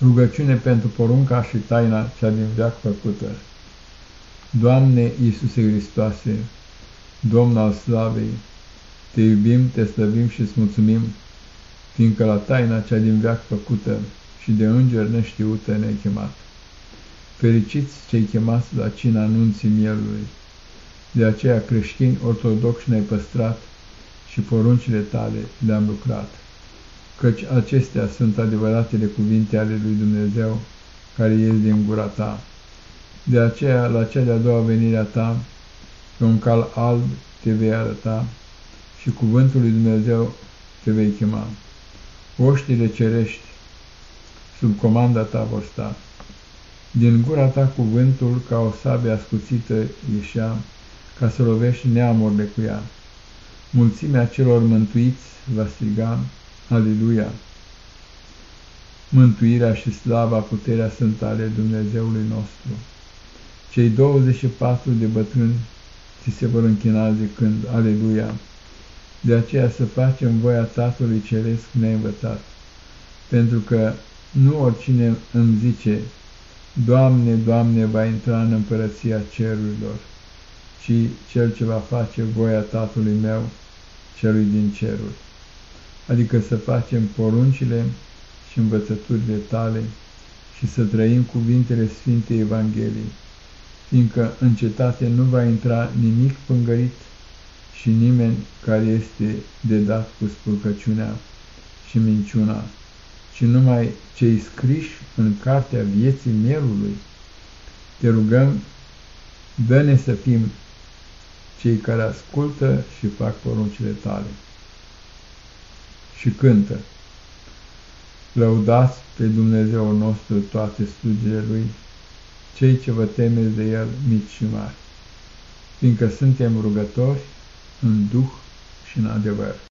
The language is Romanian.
Rugăciune pentru porunca și taina cea din veac făcută. Doamne Iisuse Hristoase, Domn al slavei, Te iubim, Te slăvim și îți mulțumim, fiindcă la taina cea din veac făcută și de înger neștiută ne-ai chemat. Fericiți cei chemați la cina anunții mielului, de aceea creștini ortodoxi ne-ai păstrat și poruncile tale le-am lucrat căci acestea sunt adevăratele cuvinte ale lui Dumnezeu care ies din gura ta. De aceea, la cea de-a doua venire a ta, pe un cal alb te vei arăta și cuvântul lui Dumnezeu te vei chema. Oștile cerești sub comanda ta vor sta. Din gura ta cuvântul ca o sabie ascuțită ieșea, ca să lovești neamurile cu ea. Mulțimea celor mântuiți va striga, Aleluia! Mântuirea și slava, puterea sunt ale Dumnezeului nostru. Cei 24 de bătrâni ți se vor închina zicând, Aleluia! De aceea să facem voia Tatălui Ceresc neînvățat, pentru că nu oricine îmi zice, Doamne, Doamne, va intra în împărăția cerurilor, ci cel ce va face voia Tatălui meu, celui din ceruri adică să facem poruncile și învățăturile tale și să trăim cuvintele Sfintei Evangheliei, fiindcă în cetate nu va intra nimic pângărit și nimeni care este de dat cu spurcăciunea și minciuna, ci numai cei scriși în cartea vieții mielului. Te rugăm, dă-ne să fim cei care ascultă și fac poruncile tale și cântă. Lăudați pe Dumnezeu nostru toate studiile Lui, cei ce vă temeți de El, mici și mari, fiindcă suntem rugători în Duh și în adevăr.